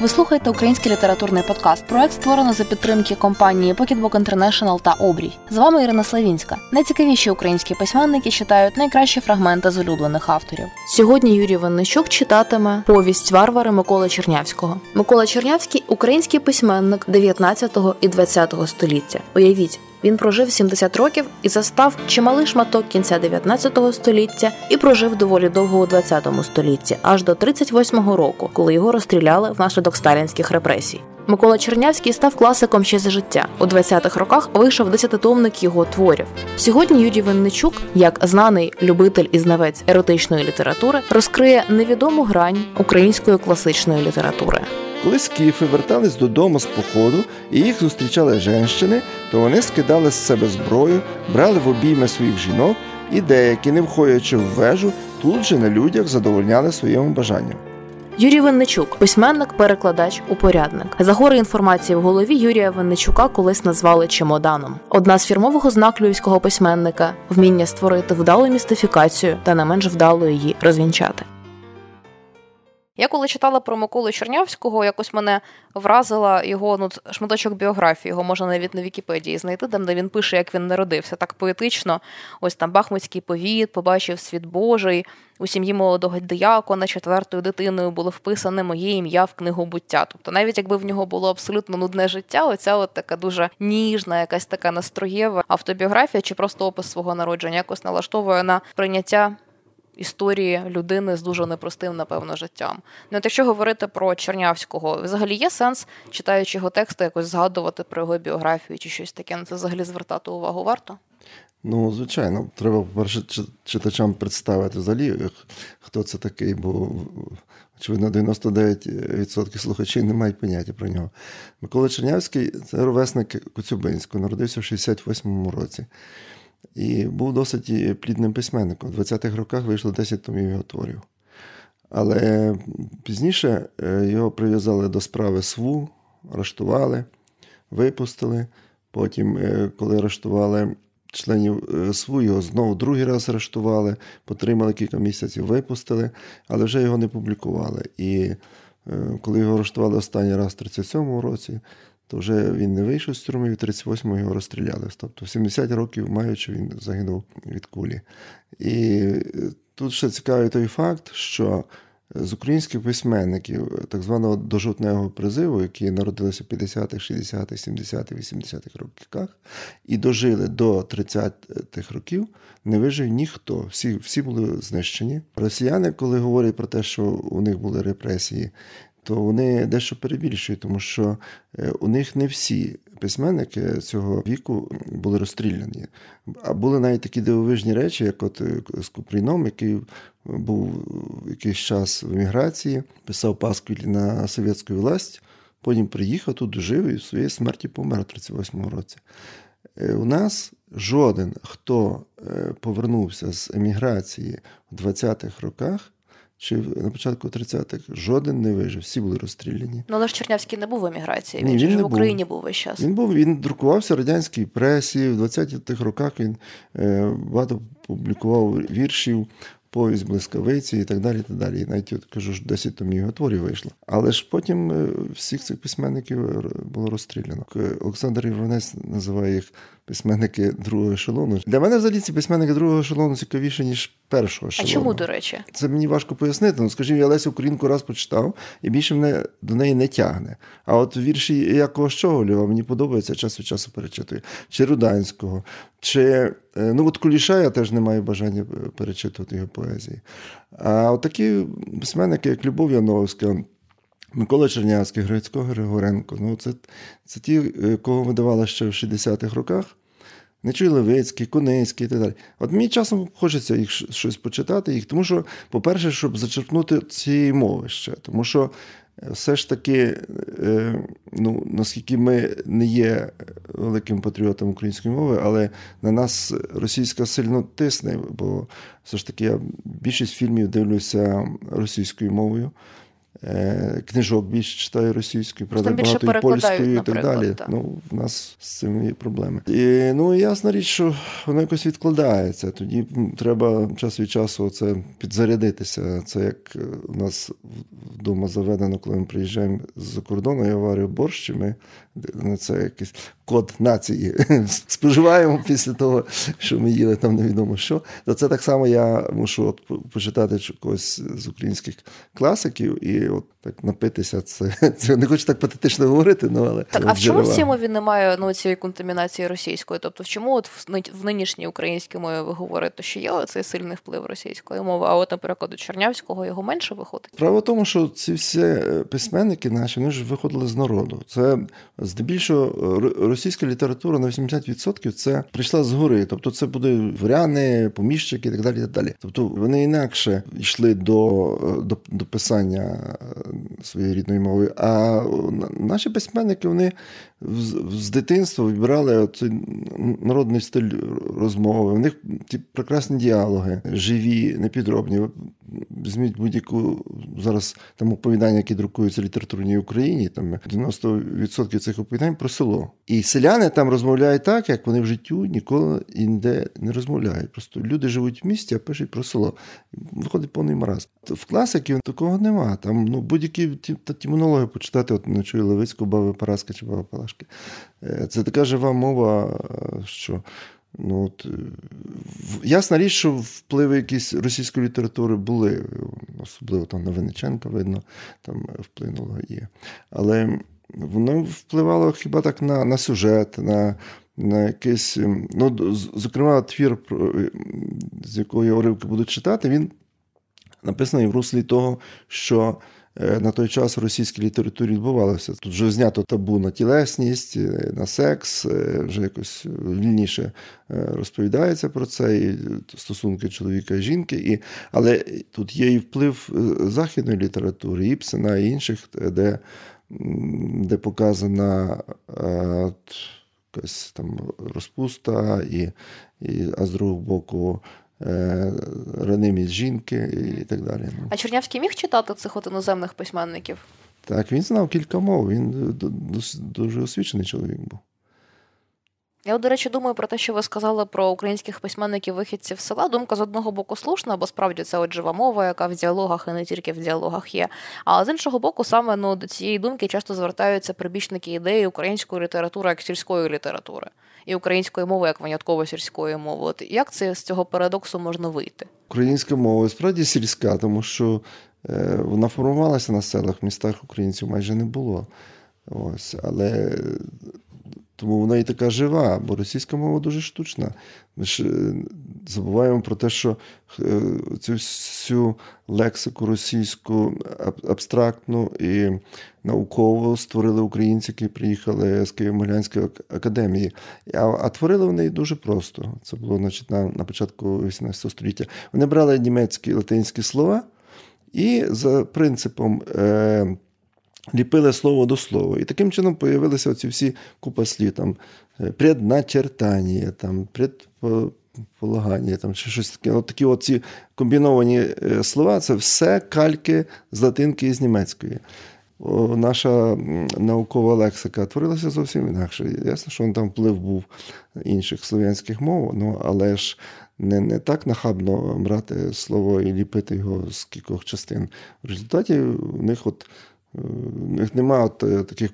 Ви слухаєте український літературний подкаст. Проект створено за підтримки компанії Pocketbook International та Обрій. З вами Ірина Славінська. Найцікавіші українські письменники читають найкращі фрагменти з улюблених авторів. Сьогодні Юрій Винничук читатиме повість варвари Миколи Чернявського. Микола Чернявський український письменник 19 і 20 століття. Уявіть, він прожив 70 років і застав чималий шматок кінця 19 століття і прожив доволі довго у 20 столітті, аж до 38-го року, коли його розстріляли внаслідок сталінських репресій. Микола Чернявський став класиком ще за життя. У 20-х роках вийшов десятитомник його творів. Сьогодні Юрій Винничук, як знаний любитель і знавець еротичної літератури, розкриє невідому грань української класичної літератури. Коли скіфи вертались додому з походу і їх зустрічали женщини, то вони скидали з себе зброю, брали в обійми своїх жінок і деякі, не входячи в вежу, тут же на людях задовольняли своєму бажанням. Юрій Винничук, письменник, перекладач, упорядник. За гори інформації в голові Юрія Винничука колись назвали чемоданом. Одна з фірмових ознак львівського письменника вміння створити вдалу містифікацію та не менш вдало її розвінчати. Я коли читала про Миколу Чернявського, якось мене вразила його ну, шматочок біографії. Його можна навіть на Вікіпедії знайти, там де він пише, як він народився, так поетично. Ось там Бахмутський повіт, побачив світ Божий. У сім'ї молодого диякона четвертою дитиною було вписане моє ім'я в книгу буття. Тобто, навіть якби в нього було абсолютно нудне життя, оця от така дуже ніжна, якась така настроєва автобіографія чи просто опис свого народження якось налаштовує на прийняття історії людини з дуже непростим, напевно, життям. Ну, от якщо говорити про Чернявського, взагалі є сенс, читаючи його тексти, якось згадувати про його біографію чи щось таке. На це взагалі звертати увагу варто? Ну, звичайно, треба, по-перше, читачам представити взагалі, хто це такий, бо. Очевидно, 99% слухачів не мають поняття про нього. Микола Чернявський це ровесник Коцюбинського, народився в 68-му році. І був досить плідним письменником. У 20-х роках вийшло 10 томів його творів. Але пізніше е, його прив'язали до справи СВУ, арештували, випустили. Потім, е, коли арештували членів е, СВУ, його знову другий раз арештували, потримали кілька місяців, випустили, але вже його не публікували. І коли його арештували останній раз в 37-му році, то вже він не вийшов з тюрми, в 38-му його розстріляли. Тобто в 70 років маючи, він загинув від кулі. І е, тут ще цікавий той факт, що з українських письменників так званого дожутнего призиву, які народилися в 50-х, 60-х, 70-х, 80-х роках, і дожили до 30-х років, не вижив ніхто. Всі всі були знищені. Росіяни, коли говорять про те, що у них були репресії, то вони дещо перебільшують, тому що е, у них не всі письменники цього віку були розстріляні. А були навіть такі дивовижні речі, як от е, з Купріном, який був якийсь час в еміграції, писав пасквілі на совєтську власть, потім приїхав тут, жив і в своїй смерті помер у 38-му році. Е, у нас жоден, хто повернувся з еміграції в 20-х роках, чи на початку 30-х жоден не вижив, всі були розстріляні. Ну але ж Чернявський не був в еміграції, він, Ні, він ж в Україні був весь час. Він був, він друкувався в радянській пресі, в 20-х роках він е, багато публікував віршів повість блискавиці і так далі. І так далі. І навіть от кажу, що 10 томів його творів вийшло. Але ж потім е, всіх цих письменників е, було розстріляно. Олександр Іванець називає їх письменники другого ешелону. Для мене взагалі ці письменники другого ешелону цікавіше, ніж першого ешелону. А чому, до речі? Це мені важко пояснити. Ну, скажімо, я Лесю Українку раз почитав, і більше мене до неї не тягне. А от вірші Якова Щоголєва мені подобається, час від часу перечитую. Чи Руданського, чи е, ну от Куліша я теж не маю бажання е, перечитувати його поезії. А от такі письменники, як Любов Яновська. Микола Чернявський, Грицько Григоренко. Ну, це це ті, е, кого видавали ще в 60-х роках. Нечуй Левицький, Коницький і так далі. От мені часом хочеться їх щось почитати, їх, тому що, по-перше, щоб зачерпнути цієї мови ще. Тому що е, все ж таки, е, ну, наскільки ми не є великим патріотом української мови, але на нас російська сильно тисне, бо все ж таки я більшість фільмів дивлюся російською мовою. Е, книжок більше читаю російською, правда, багато і польською і так далі. Так. Ну, в нас з цим є проблеми. І, Ну, ясна річ, що воно якось відкладається. Тоді треба час від часу це підзарядитися. Це як е, у нас вдома заведено, коли ми приїжджаємо з-за кордону, я варю борщ, ми це якийсь код нації споживаємо після того, що ми їли там невідомо що. То це так само я мушу от почитати когось з українських класиків і от так напитися. Це це не хочу так патетично говорити, ну але так. А в чому в цій мові немає ну, цієї контамінації російської? Тобто, в чому от в нинішній українській мові ви говорите, що є цей сильний вплив російської мови? А от, наприклад, у Чернявського його менше виходить? Справа в тому, що ці всі е, письменники наші вони ж виходили з народу. Це здебільшого російська література на 80% це прийшла з гори. Тобто, це буде вряни, поміщики і так далі. І так далі. Тобто вони інакше йшли до, до, до писання своєї рідної мови. А наші письменники вони з дитинства вибирали цей народний стиль розмови. У них ті прекрасні діалоги, живі, непідробні. Візьміть будь-яку зараз там оповідання, які друкуються в літературній Україні, там 90% цих оповідань про село. І селяни там розмовляють так, як вони в життю ніколи і ніде не розмовляють. Просто люди живуть в місті, а пишуть про село. Виходить повний мараз. В класиків такого нема. Там ну, будь-які тімонологи почитати, от не чую Левицького, Баби Параска чи Баба Палашки. Е, це така жива мова, що. Ну, от, е, Ясна річ, що впливи якісь російської літератури були, особливо там на Винниченка, видно, там вплинуло є. Але воно впливало хіба так на на сюжет, на на якийсь. Ну, Зокрема, твір, з якого я уривки буду читати, він написаний в руслі того, що Е, на той час в російській літературі відбувалося. Тут вже знято табу на тілесність, е, на секс, е, вже якось вільніше розповідається про це, і стосунки чоловіка і жінки. І, Але тут є і вплив західної літератури, Іпсена і інших, де де показана якась там розпуста, і, і, а з другого боку Е, ранимість жінки і так далі. А Чернявський міг читати цих от іноземних письменників? Так, він знав кілька мов, він дуже освічений чоловік був. Я, до речі, думаю про те, що ви сказали про українських письменників-вихідців села. Думка з одного боку слушна, бо справді це от жива мова, яка в діалогах і не тільки в діалогах є. А з іншого боку, саме ну, до цієї думки часто звертаються прибічники ідеї української літератури як сільської літератури і української мови як винятково сільської мови. От як це з цього парадоксу можна вийти? Українська мова справді сільська, тому що е, вона формувалася на селах, в містах українців майже не було. Ось, Але тому вона і така жива, бо російська мова дуже штучна. Ми ж е, забуваємо про те, що е, цю всю лексику російську абстрактну і науково створили українці, які приїхали з Києво-Могилянської академії. А, а творили вони дуже просто. Це було значить, на, на початку 18 століття. Вони брали німецькі латинські слова і за принципом. Е, ліпили слово до слова. І таким чином появилися оці всі купа слів, там е, предначертання, там предполагання, там чи щось таке. От такі оці комбіновані е, слова це все кальки з латинки і з німецької. Наша наукова лексика творилася зовсім інакше. Ясно, що там вплив був інших слов'янських мов, ну, але ж не не так нахабно брати слово і ліпити його з кількох частин. В результаті у них от у них немає от е, таких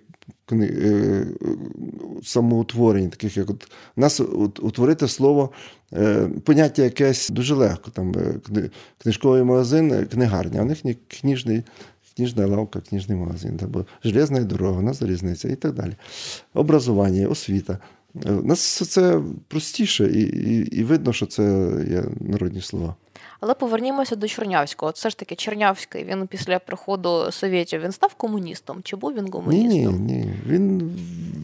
е, самоутворень, таких як от у нас утворити слово, е, поняття якесь дуже легко. Там Книжковий магазин, книгарня, в них ні книжний. Книжна лавка, книжний магазин, або железна дорога, на залізниця і так далі. Образування, освіта. У нас це простіше, і, і, і видно, що це є народні слова. Але повернімося до Чернявського. Це ж таки Чернявський. Він після приходу совєтів він став комуністом? Чи був він комуністом? Ні, ні. Він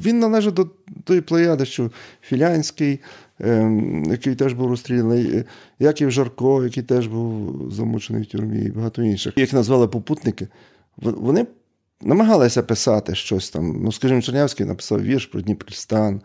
він належить до тої плеяди, що Філянський, ем, який теж був розстріляний, Яків Жарко, який теж був замучений в тюрмі, і багато інших. Їх назвали попутники. Вони намагалися писати щось там. Ну, скажімо, Чернявський написав вірш про Дніпрістан,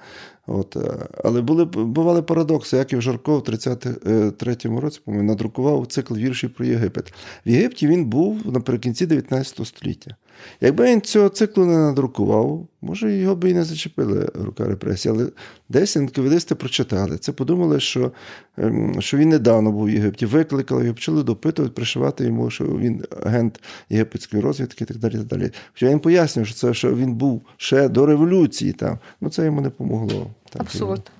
От, е, Але були, бували парадокси. Яків Жарков в 33-му році по-моєму, надрукував цикл віршів про Єгипет. В Єгипті він був наприкінці 19 століття. Якби він цього циклу не надрукував, може його би і не зачепили рука репресії, але десь інквідисти прочитали це, подумали, що ем, що він недавно був в Єгипті, викликали його, почали допитувати, пришивати йому, що він агент єгипетської розвідки і так далі. так далі. Хоча він пояснює, що це що він був ще до революції там. Ну це йому не помогло. Абсурд.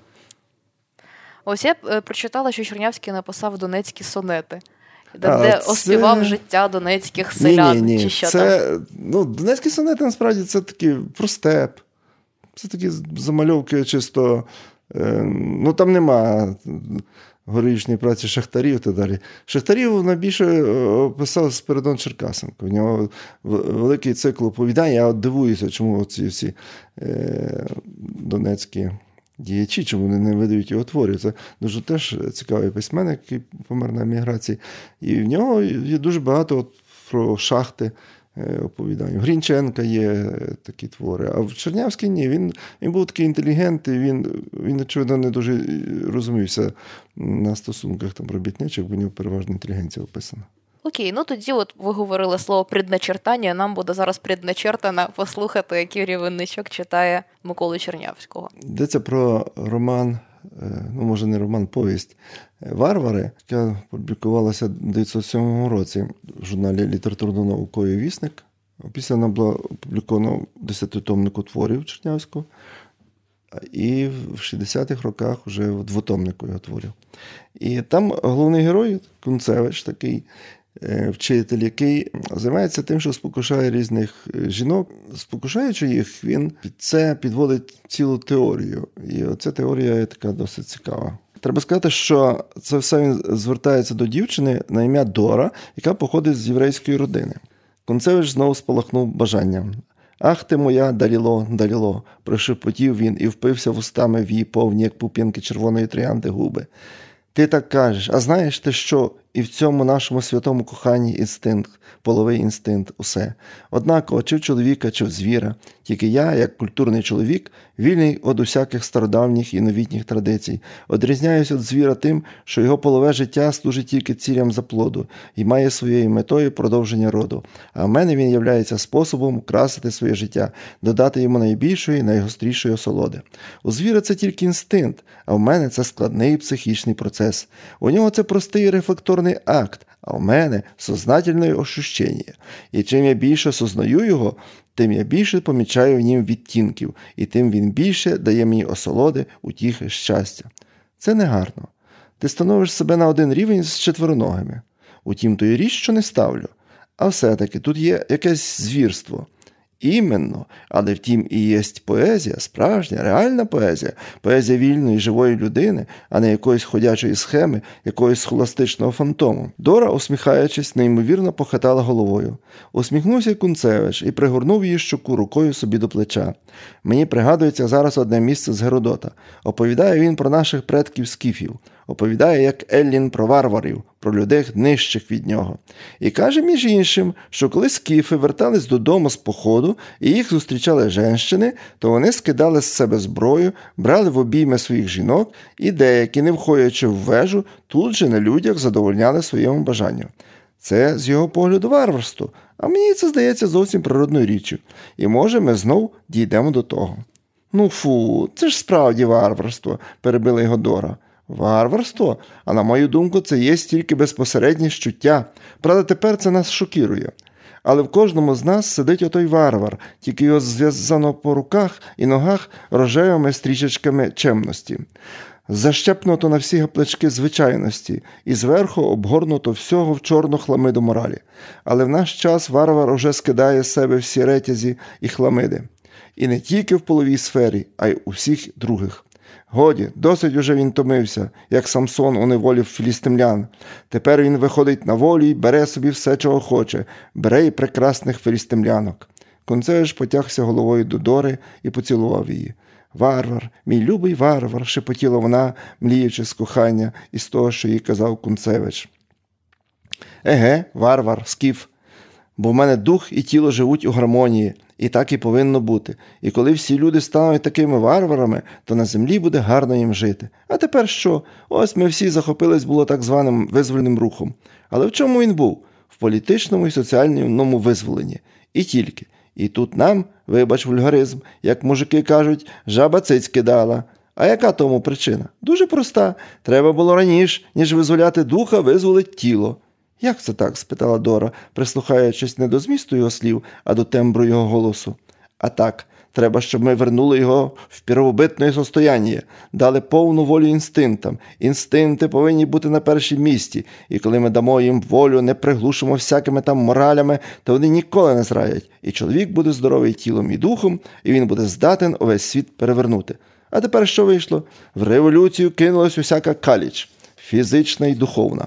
Ось я е, прочитала, що Чернявський написав донецькі сонети. Де, а, де це... оспівав життя донецьких селян. Ні, ні, ні. чи що це, там? Ну, Донецькі сонети насправді це такі про степ. Це такі замальовки чисто. Е, ну Там нема горішньої праці шахтарів і так далі. Шахтарів найбільше е, описав Спиридон Черкасенко. У нього великий цикл оповідань. Я от дивуюся, чому ці всі е, донецькі діячі, чому вони не видають його творів. Це дуже теж цікавий письменник, який помер на еміграції. І в нього є дуже багато от про шахти. Е, оповідань. У Грінченка є такі твори. А в Чернявській ні. Він він був такий інтелігентний, він, він очевидно, не дуже розумівся на стосунках там робітничих, бо в нього переважно інтелігенція описана. Окей, ну тоді, от ви говорили слово предначертання. Нам буде зараз предначертано послухати, який рівенничок читає Миколу Чернявського. Йдеться про роман, е, ну може не роман, повість Варвари, яка публікувалася у 1907 році в журналі Літературно-науковий вісник. Після вона була опублікована в десятитомнику творів Чернявського. І в 60-х роках вже в двотомнику його творів. І там головний герой Кунцевич, такий Е, вчитель, який займається тим, що спокушає різних е, жінок. Спокушаючи їх, він під це підводить цілу теорію. І оця теорія є така досить цікава. Треба сказати, що це все він звертається до дівчини на ім'я Дора, яка походить з єврейської родини. Концевич знову спалахнув бажанням. Ах ти моя даліло, даліло, прошепотів він і впився вустами в її повні, як пупінки червоної троянди губи. Ти так кажеш, а знаєш ти що і в цьому нашому святому коханні інстинкт, половий інстинкт, усе. Однаково, чи в чоловіка, чи в звіра, тільки я, як культурний чоловік, вільний від усяких стародавніх і новітніх традицій, одрізняюсь від звіра тим, що його полове життя служить тільки цілям заплоду і має своєю метою продовження роду. А в мене він являється способом красити своє життя, додати йому найбільшої, найгострішої осолоди. У звіра це тільки інстинкт, а в мене це складний психічний процес. У нього це простий рефлекторний акт, а у мене сознательне ощущення. І чим я більше сознаю його, тим я більше помічаю в нім відтінків, і тим він більше дає мені осолоди, утіхи, щастя. Це не гарно. Ти становиш себе на один рівень з четвероногими. Утім, то й річ, що не ставлю. А все-таки тут є якесь звірство. Іменно, але втім, і є поезія, справжня, реальна поезія, поезія вільної, живої людини, а не якоїсь ходячої схеми, якоїсь схоластичного фантому. Дора, усміхаючись, неймовірно похитала головою. Усміхнувся Кунцевич і пригорнув її щоку рукою собі до плеча. Мені пригадується зараз одне місце з Геродота. Оповідає він про наших предків скіфів оповідає, як Еллін про варварів, про людей нижчих від нього. І каже, між іншим, що коли скіфи вертались додому з походу і їх зустрічали женщини, то вони скидали з себе зброю, брали в обійми своїх жінок і деякі, не входячи в вежу, тут же на людях задовольняли своєму бажанню. Це з його погляду варварство, а мені це здається зовсім природною річчю. І може ми знов дійдемо до того. Ну фу, це ж справді варварство, перебила його Дора. Варварство, а на мою думку, це є стільки безпосереднє щуття. Правда, тепер це нас шокірує. Але в кожному з нас сидить отой варвар, тільки його зв'язано по руках і ногах рожевими стрічечками чемності, защепнуто на всі гаплички звичайності, і зверху обгорнуто всього в чорну хламиду моралі. Але в наш час варвар уже скидає з себе всі ретязі і хламиди. І не тільки в половій сфері, а й у всіх других. Годі, досить уже він томився, як Самсон у неволі філістимлян. Тепер він виходить на волю і бере собі все, чого хоче, бере й прекрасних філістимлянок. Концевич потягся головою до Дори і поцілував її. Варвар, мій любий варвар, шепотіла вона, мліючи з кохання із того, що їй казав Кунцевич. Еге, варвар, скіф, бо в мене дух і тіло живуть у гармонії, І так і повинно бути. І коли всі люди стануть такими варварами, то на землі буде гарно їм жити. А тепер що? Ось ми всі захопились було так званим визвольним рухом. Але в чому він був? В політичному і соціальному визволенні. І тільки. І тут нам, вибач, вульгаризм, як мужики кажуть, жаба цицьки дала. А яка тому причина? Дуже проста. Треба було раніше, ніж визволяти духа, визволить тіло. Як це так? спитала Дора, прислухаючись не до змісту його слів, а до тембру його голосу. А так, треба, щоб ми вернули його в первобитне состояння, дали повну волю інстинктам. Інстинкти повинні бути на першому місці, і коли ми дамо їм волю, не приглушимо всякими там моралями, то вони ніколи не зраять. І чоловік буде здоровий тілом і духом, і він буде здатен увесь світ перевернути. А тепер що вийшло? В революцію кинулась усяка каліч, фізична і духовна.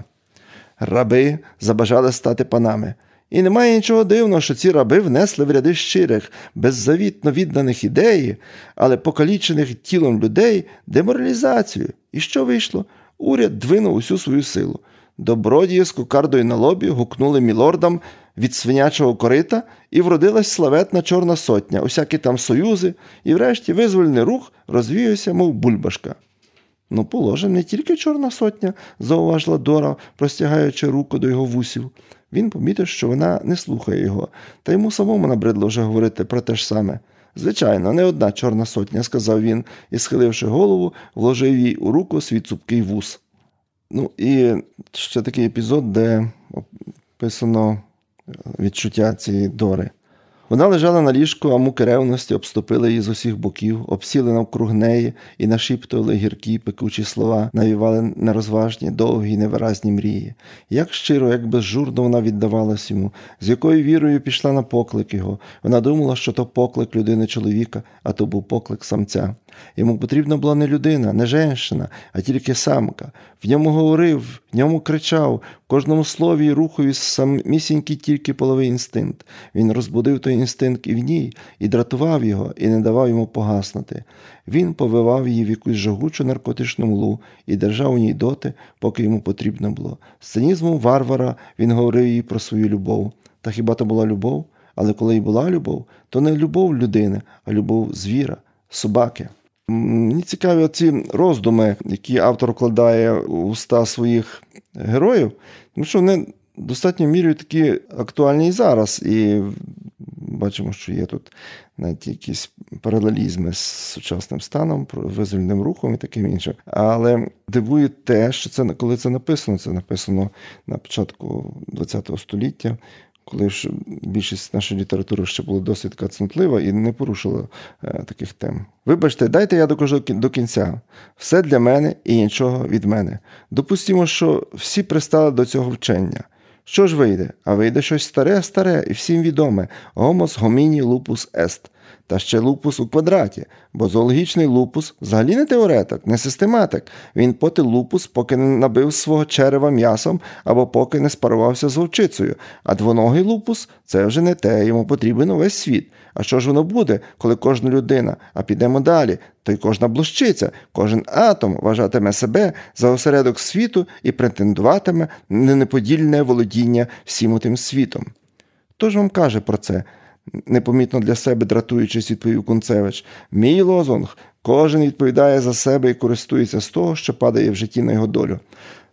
Раби забажали стати панами. І немає нічого дивного, що ці раби внесли в ряди щирих, беззавітно відданих ідеї, але покалічених тілом людей деморалізацію. І що вийшло? Уряд двинув усю свою силу. Добродії з кокардою на лобі гукнули мілордам від свинячого корита, і вродилась славетна Чорна сотня, усякі там союзи, і врешті визвольний рух розвіявся, мов бульбашка. Ну, положим, не тільки Чорна сотня, зауважила Дора, простягаючи руку до його вусів. Він помітив, що вона не слухає його, та йому самому набридло вже говорити про те ж саме. Звичайно, не одна Чорна сотня, сказав він і, схиливши голову, вложив їй у руку свій цупкий вус. Ну і ще такий епізод, де описано відчуття цієї Дори. Вона лежала на ліжку, а муки ревності обступили її з усіх боків, обсіли навкруг неї і нашіптували гіркі, пекучі слова, навівали нерозважні, довгі, невиразні мрії. Як щиро, як безжурно вона віддавалась йому, з якою вірою пішла на поклик його. Вона думала, що то поклик людини чоловіка, а то був поклик самця. Йому потрібна була не людина, не женщина, а тільки самка. В ньому говорив, в ньому кричав, в кожному слові і рухові самісінький тільки половий інстинкт. Він розбудив той інстинкт і в ній, і дратував його, і не давав йому погаснути. Він повивав її в якусь жагучу наркотичну млу і держав у ній доти, поки йому потрібно було. З цинізмом варвара він говорив їй про свою любов. Та хіба то була любов? Але коли й була любов, то не любов людини, а любов звіра, собаки. Мені цікаві ці роздуми, які автор вкладає у уста своїх героїв, тому що вони достатньо мірою такі актуальні і зараз. І бачимо, що є тут навіть якісь паралелізми з сучасним станом, визвольним рухом і таким іншим. Але дивує те, що це коли це написано, це написано на початку ХХ століття коли ж більшість нашої літератури ще була досить кацнутлива і не порушила е, таких тем. Вибачте, дайте я докажу до кінця. Все для мене і нічого від мене. Допустимо, що всі пристали до цього вчення. Що ж вийде? А вийде щось старе, старе і всім відоме: Гомос гоміні лупус ест та ще лупус у квадраті, бо зоологічний лупус взагалі не теоретик, не систематик. Він поти лупус, поки не набив свого черева м'ясом або поки не спарувався з вовчицею. А двоногий лупус це вже не те, йому потрібен увесь світ. А що ж воно буде, коли кожна людина, а підемо далі, то й кожна блощиця, кожен атом вважатиме себе за осередок світу і претендуватиме на неподільне володіння всім тим світом. Хто ж вам каже про це? Непомітно для себе дратуючись, відповів Кунцевич. Мій лозунг кожен відповідає за себе і користується з того, що падає в житті на його долю.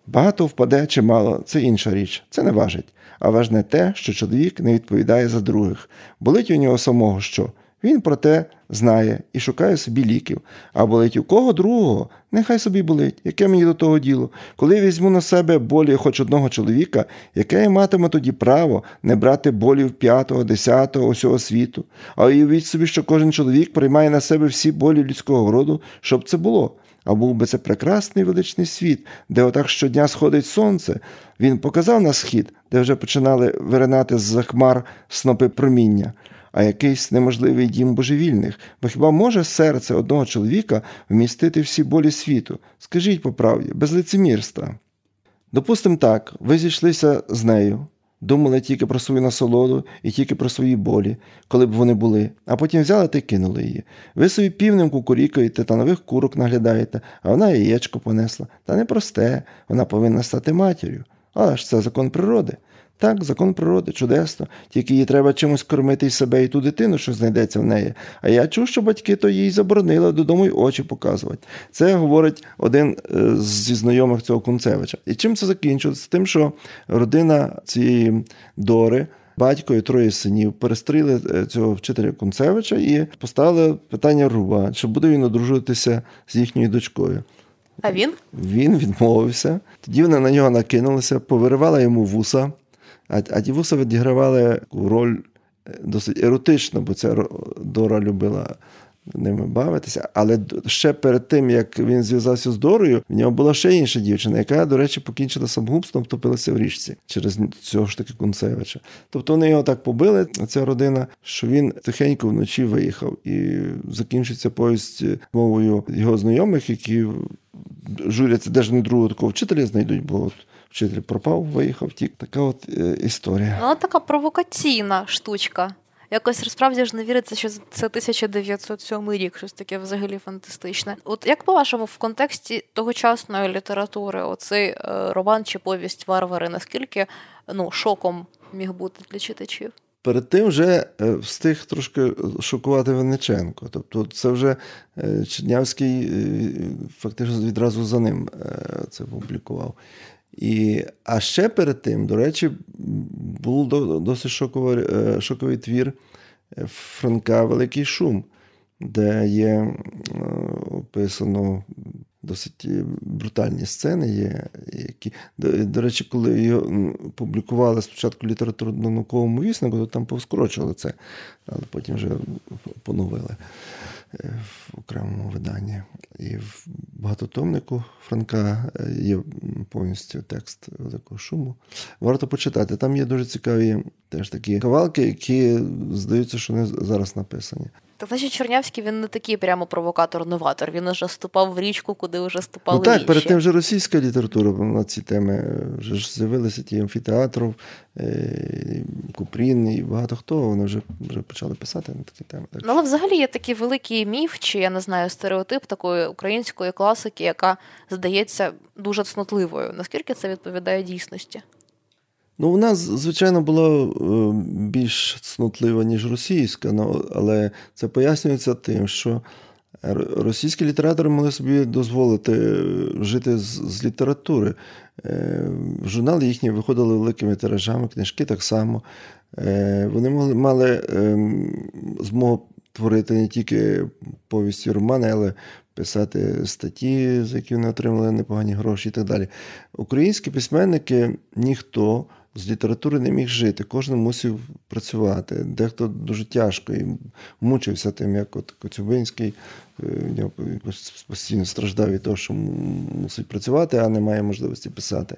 Багато впаде чи мало це інша річ, це не важить. А важне те, що чоловік не відповідає за других. Болить у нього самого що? Він про те знає і шукає собі ліків. А болить у кого другого, нехай собі болить, яке мені до того діло. Коли візьму на себе болі хоч одного чоловіка, яке я матиму тоді право не брати болів п'ятого, десятого, усього світу. А уявіть собі, що кожен чоловік приймає на себе всі болі людського роду, щоб це було. А був би це прекрасний величний світ, де отак щодня сходить сонце. Він показав на схід, де вже починали виринати з-за хмар снопи проміння а якийсь неможливий дім божевільних, бо хіба може серце одного чоловіка вмістити всі болі світу? Скажіть по правді, без лицемірства. Допустимо так, ви зійшлися з нею, думали тільки про свою насолоду і тільки про свої болі, коли б вони були, а потім взяли та кинули її. Ви собі півним кукурікаєте та нових курок наглядаєте, а вона яєчко понесла. Та не просте, вона повинна стати матір'ю. Але ж це закон природи. Так, закон природи, чудесно. Тільки їй треба чимось кормити і себе і ту дитину, що знайдеться в неї. А я чув, що батьки то їй заборонили додому й очі показувати. Це говорить один е, зі знайомих цього Кунцевича. І чим це закінчилося? Тим, що родина цієї дори. Батько і троє синів перестріли е, цього вчителя Кунцевича і поставили питання руба, чи буде він одружуватися з їхньою дочкою. А він? Він відмовився. Тоді вони на нього накинулися, повиривали йому вуса, а а ті вуса відігравали роль е, досить еротичну, бо ця Дора любила ними бавитися. Але ще перед тим, як він зв'язався з Дорою, в нього була ще інша дівчина, яка, до речі, покінчила самогубством, втопилася в річці через цього ж таки Кунцевича. Тобто вони його так побили, ця родина, що він тихенько вночі виїхав. І закінчиться повість мовою його знайомих, які журяться, де ж не другого такого вчителя знайдуть, бо вчитель пропав, виїхав, тік. Така от е, історія. Вона така провокаційна штучка. Якось справді ж не віриться, що це 1907 рік, щось таке взагалі фантастичне. От як по-вашому, в контексті тогочасної літератури, оцей е, роман чи повість варвари, наскільки ну, шоком міг бути для читачів? Перед тим вже е, встиг трошки шокувати Венеченко. Тобто, це вже Чернявський фактично відразу за ним це публікував. І, А ще перед тим, до речі, був досить шоковий, шоковий твір Франка Великий Шум, де є описано досить брутальні сцени є. які, До, до речі, коли його публікували спочатку літературно-науковому віснику, то там повскорочили це, але потім вже поновили е, в окремому виданні. І в багатотомнику Франка е, є повністю текст великого шуму. Варто почитати. Там є дуже цікаві теж такі кавалки, які здаються, що вони зараз написані. Так, значить, Чорнявський він не такий прямо провокатор-новатор. Він вже ступав в річку, куди вже ступали. Ну так, інші. перед тим вже російська література на ці теми вже ж з'явилися ті амфітеатрів, е, Купрін і багато хто. Вони вже вже почали писати на такі теми. Так. Ну, але взагалі є такий великий міф, чи я не знаю, стереотип такої української класики, яка здається дуже цнотливою. Наскільки це відповідає дійсності? Ну, вона, звичайно, була е, більш цнотлива, ніж російська, але це пояснюється тим, що російські літератори могли собі дозволити е, жити з, з літератури. Е, журнали їхні виходили великими тиражами, книжки так само. Вони могли, мали ем, змогу творити не тільки повісті романи, але писати статті, за які вони отримали непогані гроші і так далі. Українські письменники ніхто з літератури не міг жити, кожен мусив працювати. Дехто дуже тяжко і мучився тим, як от Коцюбинський е, постійно страждав від того, що мусить працювати, а не має можливості писати.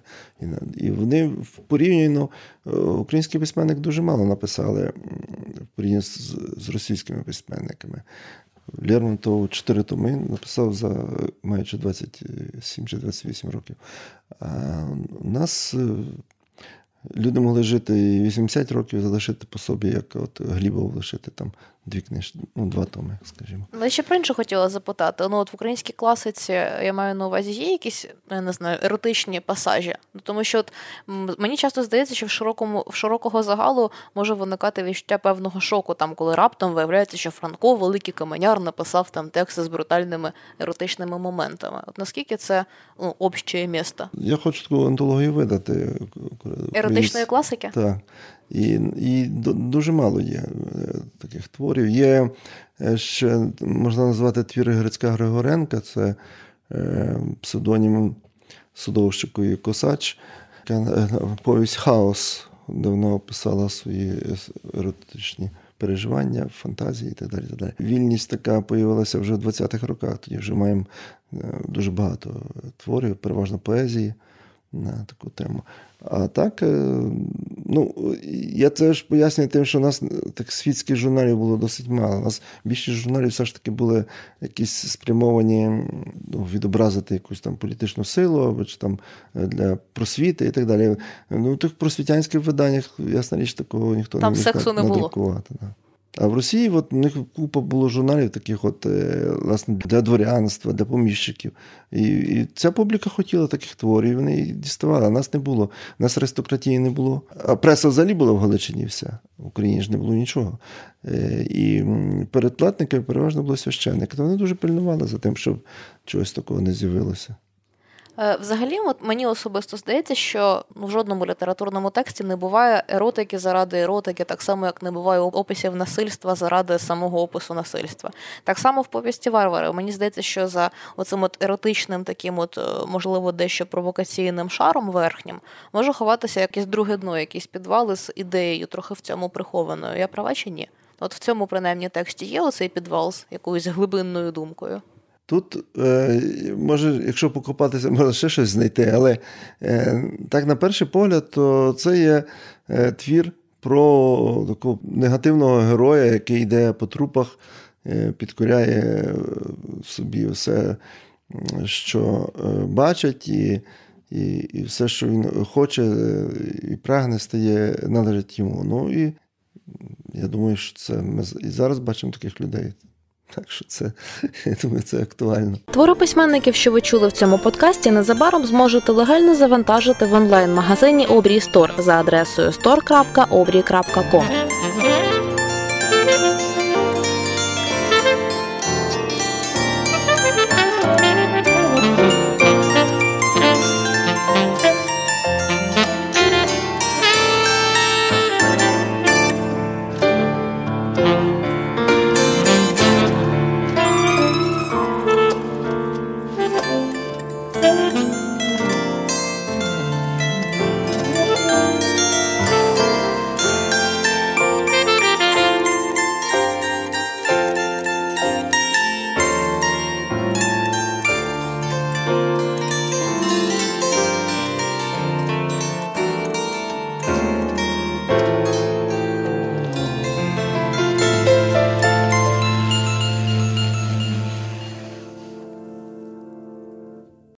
І вони порівняно е, український письменник дуже мало написали порівняно з, з російськими письменниками. Лермонтов чотири томи написав за маючи 27 чи 28 років. А у нас е, Люди могли жити і 80 років залишити по собі, як от Глібов лишити там дві книжки, ну, два томи, скажімо. Але ще про інше хотіла запитати. Ну, от в українській класиці я маю на увазі, є якісь, я не знаю, еротичні пасажі. Ну, тому що от мені часто здається, що в широкому в широкого загалу може виникати відчуття певного шоку, там, коли раптом виявляється, що Франко, великий каменяр, написав там тексти з брутальними еротичними моментами. От наскільки це ну, обще місто? Я хочу таку антологію видати. Еротичної класики? Так. І і дуже мало є е, таких творів. Є е, ще можна назвати твіри Грицька Григоренка, це е, псевдонім судовщикої Косач, повість Хаос, де вона описала свої еротичні переживання, фантазії і так далі. так далі. Вільність така появилася вже в 20-х роках. Тоді вже маємо дуже багато творів, переважно поезії на таку тему. А так, ну, я це ж пояснюю тим, що у нас так світських журналів було досить мало. У нас більшість журналів все ж таки були якісь спрямовані ну, відобразити якусь там політичну силу, або чи там е, для просвіти і так далі. Ну, в тих просвітянських виданнях, ясна річ, такого ніхто там не міг сексу не було. Да. А в Росії от, у них купа було журналів таких, от, е, власне, для дворянства, для поміщиків. І і ця публіка хотіла таких творів, вони їх діставали. А нас не було. Нас аристократії не було. А преса взагалі була в Галичині вся. В Україні ж не було нічого. Е, і передплатниками переважно були священники. Вони дуже пильнували за тим, щоб чогось такого не з'явилося. Е, взагалі, от мені особисто здається, що ну, в жодному літературному тексті не буває еротики заради еротики, так само, як не буває описів насильства заради самого опису насильства. Так само в повісті варвари. Мені здається, що за оцим от еротичним, таким, от, е, можливо, дещо провокаційним шаром верхнім може ховатися якесь друге дно, якийсь підвал із ідеєю, трохи в цьому прихованою. Я права чи ні? От в цьому, принаймні, тексті є оцей підвал з якоюсь глибинною думкою. Тут, е, може, якщо покопатися, можна ще щось знайти, але е, так, на перший погляд, то це є е, твір про такого негативного героя, який йде по трупах, підкоряє собі все, що бачить, і і, і все, що він хоче і прагне, стає, належить йому. Ну і я думаю, що це ми і зараз бачимо таких людей. Так що це я думаю, це актуально. Твори письменників, що ви чули в цьому подкасті, незабаром зможете легально завантажити в онлайн-магазині Обрій Стор за адресою store.obrій.com.